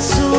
pessoa.